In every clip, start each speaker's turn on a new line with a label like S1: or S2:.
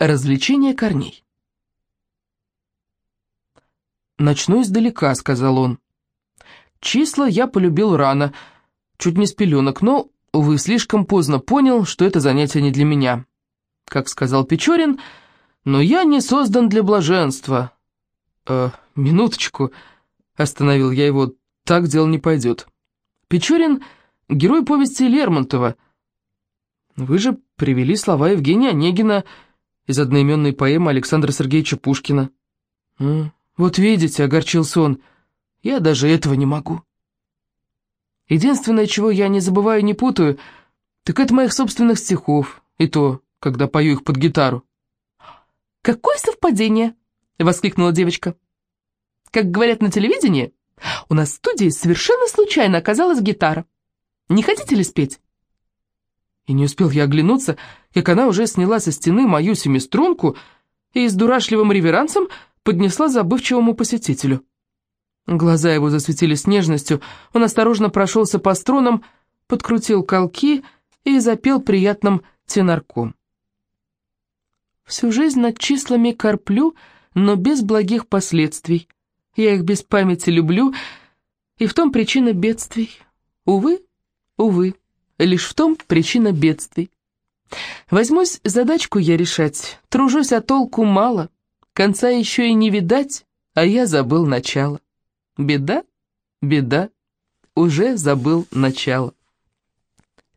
S1: Развлечение корней. «Начну издалека», — сказал он. «Числа я полюбил рано, чуть не с пеленок, но, увы, слишком поздно понял, что это занятие не для меня. Как сказал Печорин, но я не создан для блаженства». «Э, минуточку», — остановил я его, — «так дело не пойдет». Печорин — герой повести Лермонтова. Вы же привели слова Евгения Онегина из одноименной поэмы Александра Сергеевича Пушкина. «Вот видите», — огорчился он, — «я даже этого не могу». Единственное, чего я не забываю и не путаю, так это моих собственных стихов, и то, когда пою их под гитару.
S2: «Какое совпадение!» — воскликнула девочка. «Как говорят на телевидении, у нас в студии совершенно случайно оказалась гитара. Не хотите ли спеть?»
S1: И не успел я оглянуться, как она уже сняла со стены мою семиструнку и с дурашливым реверансом поднесла забывчивому посетителю. Глаза его засветились нежностью, он осторожно прошелся по струнам, подкрутил колки и запел приятным тенорком. Всю жизнь над числами корплю, но без благих последствий. Я их без памяти люблю, и в том причина бедствий. Увы, увы. Лишь в том причина бедствий. Возьмусь задачку я решать, тружусь, а толку мало. Конца еще и не видать, а я забыл начало. Беда, беда, уже забыл начало.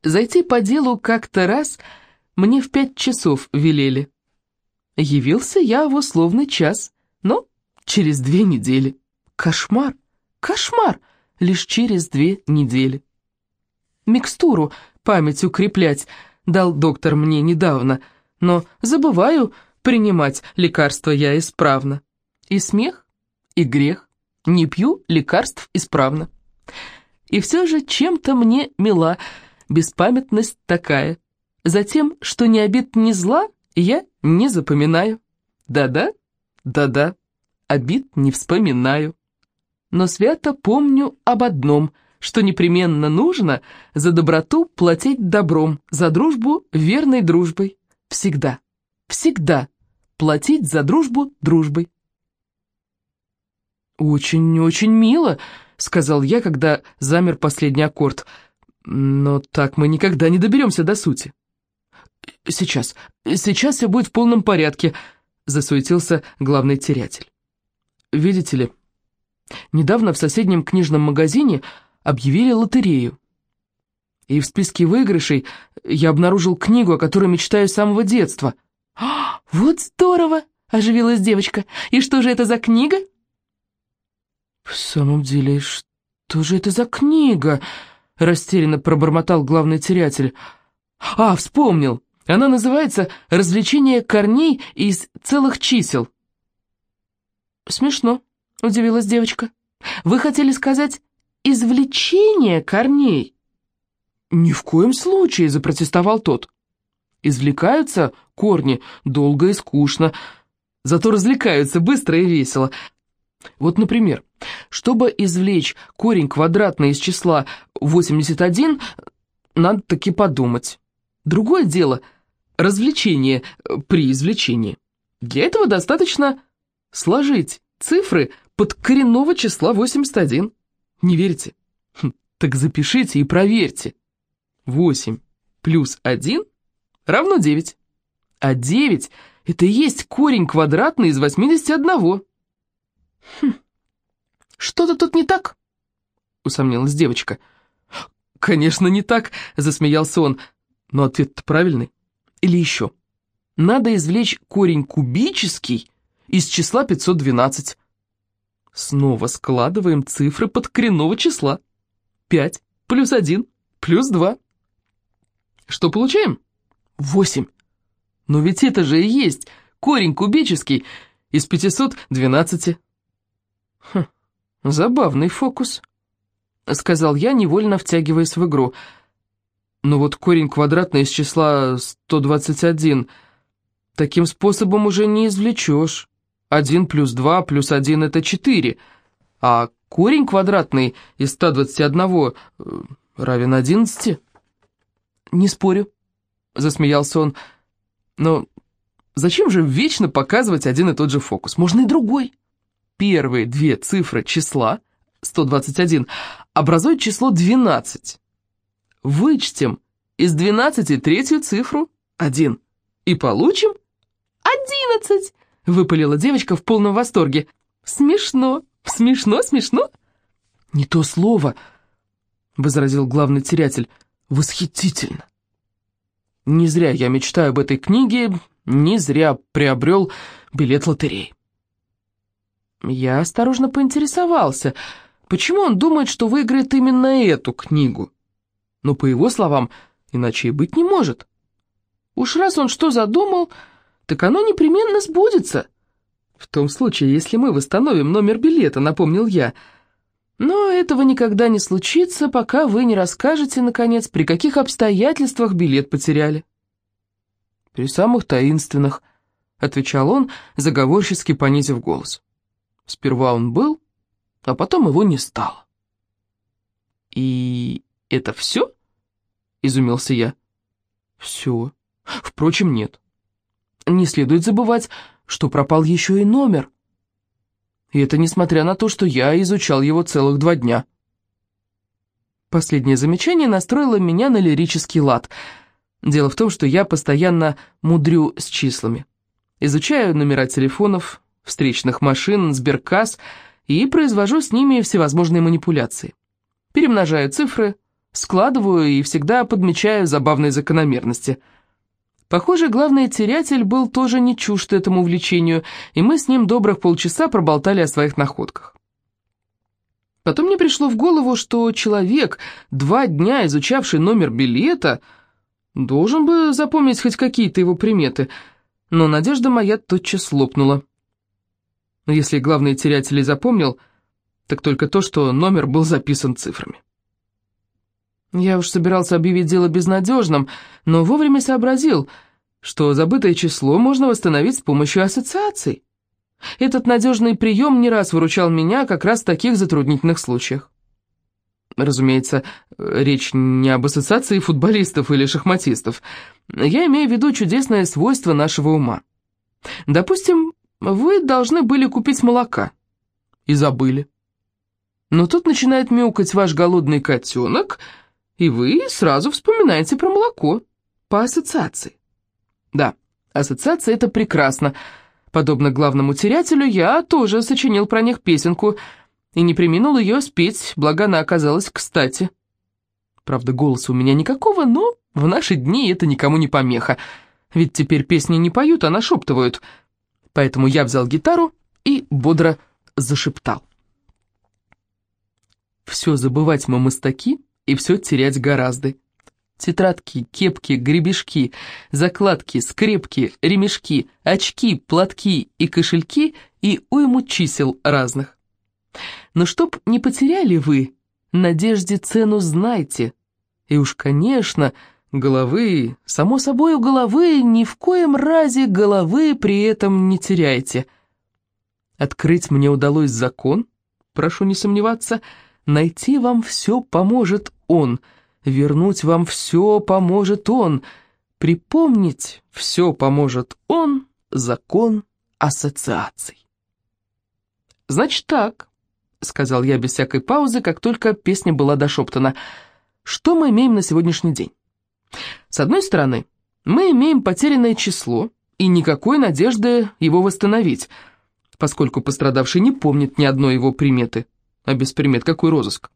S1: Зайти по делу как-то раз мне в пять часов велели. Явился я в условный час, но через две недели. Кошмар, кошмар, лишь через две недели. Микстуру память укреплять дал доктор мне недавно, но забываю принимать лекарства я исправно. И смех, и грех, не пью лекарств исправно. И все же чем-то мне мила беспамятность такая. Затем, что ни обид, ни зла, я не запоминаю. Да-да, да-да, обид не вспоминаю. Но свято помню об одном — что непременно нужно за доброту платить добром, за дружбу верной дружбой. Всегда, всегда платить за дружбу дружбой. «Очень-очень мило», — сказал я, когда замер последний аккорд. «Но так мы никогда не доберемся до сути». «Сейчас, сейчас все будет в полном порядке», — засуетился главный терятель. «Видите ли, недавно в соседнем книжном магазине объявили лотерею. И в списке выигрышей я обнаружил книгу, о которой мечтаю с самого детства.
S2: «А, «Вот здорово!» — оживилась девочка. «И что же это за книга?»
S1: «В самом деле, что же это за книга?» — растерянно пробормотал главный терятель. «А, вспомнил! Она называется «Развлечение корней из целых чисел».
S2: «Смешно», — удивилась девочка. «Вы хотели сказать извлечение корней?»
S1: «Ни в коем случае», — запротестовал тот. «Извлекаются корни долго и скучно, зато развлекаются быстро и весело. Вот, например, чтобы извлечь корень квадратный из числа 81, надо таки подумать. Другое дело — развлечение при извлечении. Для этого достаточно сложить цифры под коренного числа 81. Не верите? Хм, так запишите и проверьте. 8 плюс 1 равно 9. А 9 – это и есть корень квадратный из 81.
S2: Хм, что-то тут не так, усомнилась девочка.
S1: Конечно, не так, засмеялся он, но ответ-то правильный. Или еще. Надо извлечь корень кубический из числа 512. Снова складываем цифры под коренного числа. 5 плюс 1 плюс 2. Что получаем? 8. Но ведь это же и есть корень кубический из 512. Хм, забавный фокус, сказал я, невольно втягиваясь в игру. Но вот корень квадратный из числа 121 таким способом уже не извлечешь. 1 плюс 2 плюс 1 это 4, а корень квадратный из 121 э, равен 11.
S2: «Не спорю», — засмеялся он, — «но
S1: Зачем же вечно показывать один и тот же фокус? Можно и другой. Первые две цифры числа, 121, образуют число 12. Вычтем из 12 третью цифру, 1, и получим 11, выпалила девочка в полном восторге. Смешно, смешно, смешно. Не то слово, возразил главный терятель, восхитительно. Не зря я мечтаю об этой книге, не зря приобрел билет лотереи. Я осторожно поинтересовался, почему он думает, что выиграет именно эту книгу. Но, по его словам, иначе и быть не может. Уж раз он что задумал, так оно непременно сбудется. В том случае, если мы восстановим номер билета, напомнил я. Но этого никогда не случится, пока вы не расскажете, наконец, при каких обстоятельствах билет потеряли. При самых таинственных, отвечал он, заговорчески понизив голос. Сперва он был, а потом его не стало. «И это все?» — изумился я. «Все. Впрочем, нет. Не следует забывать, что пропал еще и номер. И это несмотря на то, что я изучал его целых два дня». Последнее замечание настроило меня на лирический лад. Дело в том, что я постоянно мудрю с числами. Изучаю номера телефонов, встречных машин, сберкасс и произвожу с ними всевозможные манипуляции. Перемножаю цифры, складываю и всегда подмечаю забавные закономерности. Похоже, главный терятель был тоже не чужд этому увлечению, и мы с ним добрых полчаса проболтали о своих находках. Потом мне пришло в голову, что человек, два дня изучавший номер билета, должен бы запомнить хоть какие-то его приметы, но надежда моя тотчас лопнула. Если главный терятель и запомнил, так только то, что номер был записан цифрами. Я уж собирался объявить дело безнадежным, но вовремя сообразил, что забытое число можно восстановить с помощью ассоциаций. Этот надежный прием не раз выручал меня как раз в таких затруднительных случаях. Разумеется, речь не об ассоциации футболистов или шахматистов. Я имею в виду чудесное свойство нашего ума. Допустим, вы должны были купить молока. И забыли. Но тут начинает мяукать ваш голодный котенок, и вы сразу вспоминаете про молоко, по ассоциации. Да, ассоциация — это прекрасно. Подобно главному терятелю, я тоже сочинил про них песенку и не приминул ее спеть, благо она оказалась кстати. Правда, голоса у меня никакого, но в наши дни это никому не помеха, ведь теперь песни не поют, а нашептывают — поэтому я взял гитару и бодро зашептал. Все забывать мы мастаки и все терять гораздо. Тетрадки, кепки, гребешки, закладки, скрепки, ремешки, очки, платки и кошельки и уйму чисел разных. Но чтоб не потеряли вы, надежде цену знайте. И уж, конечно, Головы, само собой, у головы, ни в коем разе головы при этом не теряйте. Открыть мне удалось закон, прошу не сомневаться, найти вам все поможет он, вернуть вам все поможет он, припомнить все поможет он, закон ассоциаций. «Значит так», — сказал я без всякой паузы, как только песня была дошептана, — «что мы имеем на сегодняшний день?» С одной стороны, мы имеем потерянное число и никакой надежды его восстановить, поскольку пострадавший не помнит ни одной его приметы, а без примет какой розыск.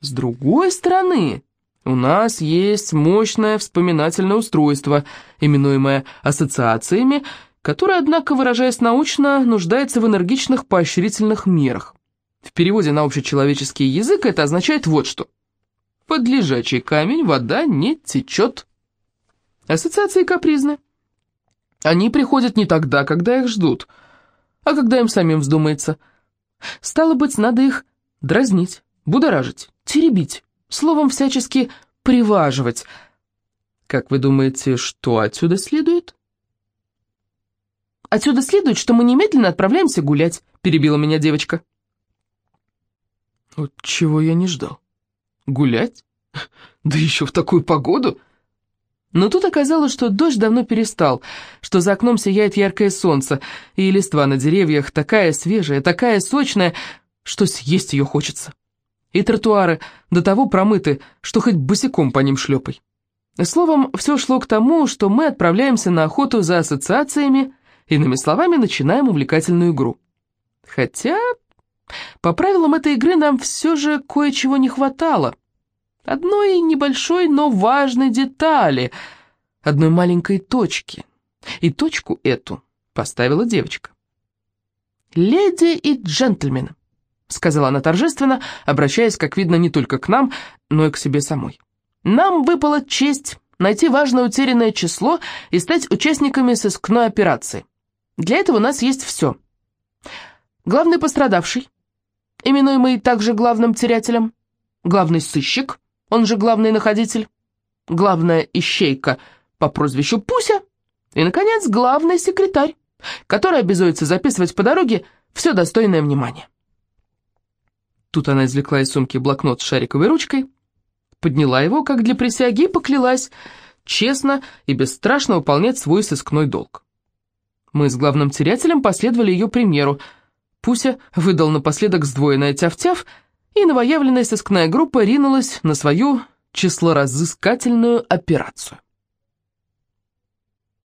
S1: С другой стороны, у нас есть мощное вспоминательное устройство, именуемое ассоциациями, которое, однако, выражаясь научно, нуждается в энергичных поощрительных мерах. В переводе на общечеловеческий язык это означает вот что – под лежачий камень вода не течет. Ассоциации капризны. Они приходят не тогда, когда их ждут, а когда им самим вздумается. Стало быть, надо их дразнить, будоражить, теребить, словом, всячески приваживать. Как вы думаете, что отсюда следует? «Отсюда следует, что мы немедленно отправляемся гулять», — перебила меня девочка. Вот чего я не ждал. Гулять? Да еще в такую погоду? Но тут оказалось, что дождь давно перестал, что за окном сияет яркое солнце, и листва на деревьях такая свежая, такая сочная, что съесть ее хочется. И тротуары до того промыты, что хоть босиком по ним шлепай. Словом, все шло к тому, что мы отправляемся на охоту за ассоциациями, иными словами, начинаем увлекательную игру. Хотя, по правилам этой игры нам все же кое-чего не хватало — Одной небольшой, но важной детали, одной маленькой точки. И точку эту поставила девочка. «Леди и джентльмены», — сказала она торжественно, обращаясь, как видно, не только к нам, но и к себе самой. «Нам выпала честь найти важное утерянное число и стать участниками сыскной операции. Для этого у нас есть все. Главный пострадавший, именуемый также главным терятелем, главный сыщик — он же главный находитель, главная ищейка по прозвищу Пуся и, наконец, главный секретарь, который обязуется записывать по дороге все достойное внимания. Тут она извлекла из сумки блокнот с шариковой ручкой, подняла его, как для присяги, и поклялась честно и бесстрашно выполнять свой сыскной долг. Мы с главным терятелем последовали ее примеру. Пуся выдал напоследок сдвоенное тяв-тяв — и новоявленная сыскная группа ринулась на свою числоразыскательную операцию.